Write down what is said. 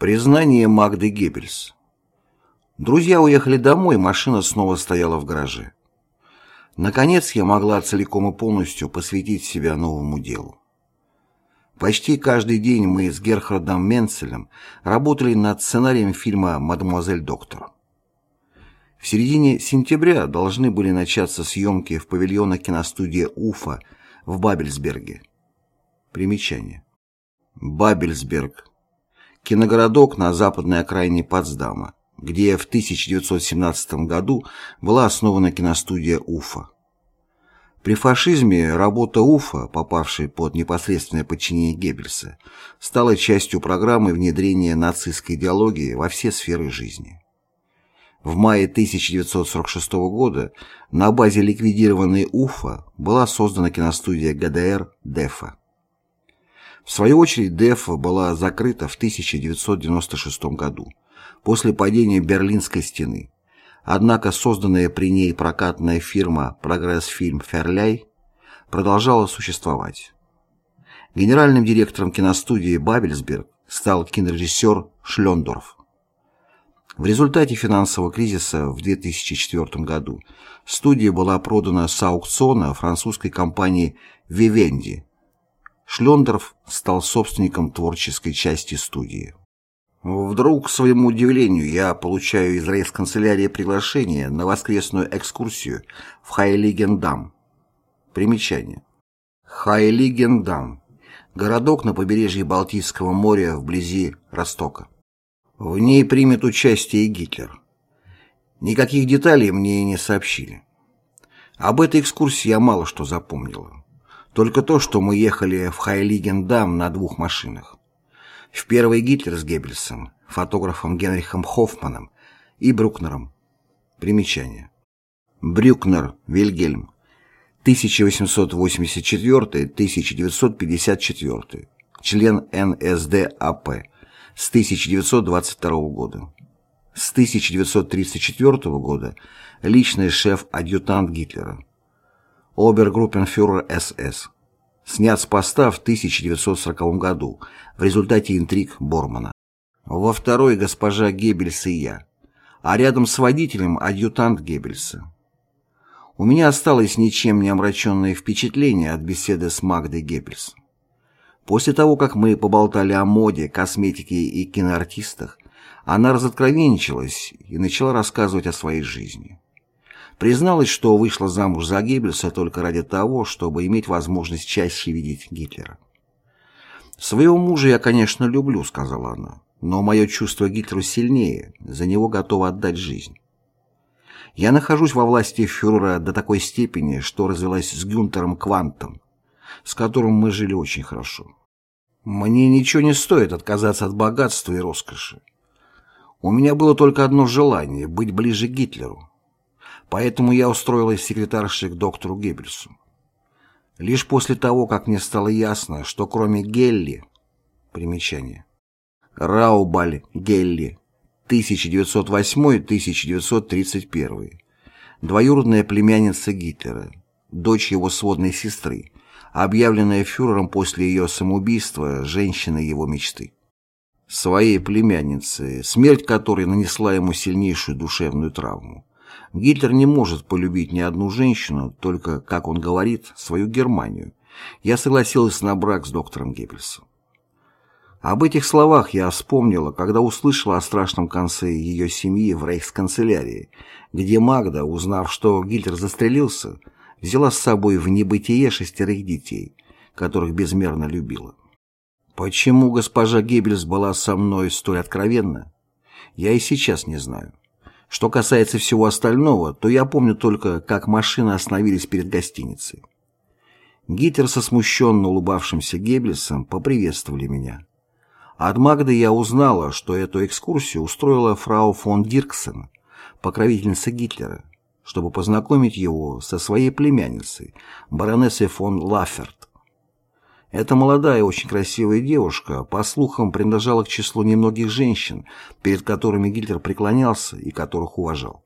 Признание Магды Геббельс Друзья уехали домой, машина снова стояла в гараже. Наконец я могла целиком и полностью посвятить себя новому делу. Почти каждый день мы с Герхардом Менцелем работали над сценарием фильма «Мадемуазель Доктор». В середине сентября должны были начаться съемки в павильонах киностудии «Уфа» в Бабельсберге. Примечание. Бабельсберг. Киногородок на западной окраине Потсдама, где в 1917 году была основана киностудия «Уфа». При фашизме работа УФА, попавшей под непосредственное подчинение Геббельса, стала частью программы внедрения нацистской идеологии во все сферы жизни. В мае 1946 года на базе ликвидированной УФА была создана киностудия ГДР «ДЕФА». В свою очередь ДЕФА была закрыта в 1996 году, после падения Берлинской стены. Однако созданная при ней прокатная фирма «Прогресс-фильм Ферляй» продолжала существовать. Генеральным директором киностудии «Бабельсберг» стал кинорежиссер Шлендорф. В результате финансового кризиса в 2004 году студия была продана с аукциона французской компании «Вивенди». Шлендорф стал собственником творческой части студии. Вдруг, к своему удивлению, я получаю из рейс-канцелярии приглашение на воскресную экскурсию в Хайлигендам. Примечание. Хайлигендам. Городок на побережье Балтийского моря вблизи Ростока. В ней примет участие и Гитлер. Никаких деталей мне не сообщили. Об этой экскурсии я мало что запомнила. Только то, что мы ехали в Хайлигендам на двух машинах. В первый Гитлер с Геббельсом, фотографом Генрихом Хоффманом и Брукнером. Примечание. Брюкнер Вильгельм. 1884-1954. Член НСДАП с 1922 года. С 1934 года личный шеф-адъютант Гитлера. Обергруппенфюрер СС. Снят с поста в 1940 году в результате интриг Бормана. Во второй госпожа Геббельс и я, а рядом с водителем адъютант Геббельса. У меня осталось ничем не омраченное впечатление от беседы с Магдой Геббельс. После того, как мы поболтали о моде, косметике и киноартистах, она разоткровенничалась и начала рассказывать о своей жизни. Призналась, что вышла замуж за Геббельса только ради того, чтобы иметь возможность чаще видеть Гитлера. «Своего мужа я, конечно, люблю», — сказала она, «но мое чувство Гитлеру сильнее, за него готова отдать жизнь». Я нахожусь во власти фюрера до такой степени, что развелась с Гюнтером Квантом, с которым мы жили очень хорошо. Мне ничего не стоит отказаться от богатства и роскоши. У меня было только одно желание — быть ближе к Гитлеру. Поэтому я устроилась секретаршей к доктору Геббельсу. Лишь после того, как мне стало ясно, что кроме Гелли... Примечание. Раубаль Гелли, 1908-1931. Двоюродная племянница Гитлера, дочь его сводной сестры, объявленная фюрером после ее самоубийства женщиной его мечты. Своей племянницы, смерть которой нанесла ему сильнейшую душевную травму. Гитлер не может полюбить ни одну женщину, только, как он говорит, свою Германию. Я согласилась на брак с доктором Геббельсом. Об этих словах я вспомнила, когда услышала о страшном конце ее семьи в рейхсканцелярии, где Магда, узнав, что Гитлер застрелился, взяла с собой в небытие шестерых детей, которых безмерно любила. Почему госпожа Геббельс была со мной столь откровенна, я и сейчас не знаю. Что касается всего остального, то я помню только, как машины остановились перед гостиницей. Гитлер со смущенно улыбавшимся Геббельсом поприветствовали меня. От Магды я узнала, что эту экскурсию устроила фрау фон Дирксен, покровительница Гитлера, чтобы познакомить его со своей племянницей, баронессой фон Лаферт. Эта молодая, очень красивая девушка, по слухам, принадлежала к числу немногих женщин, перед которыми Гитлер преклонялся и которых уважал.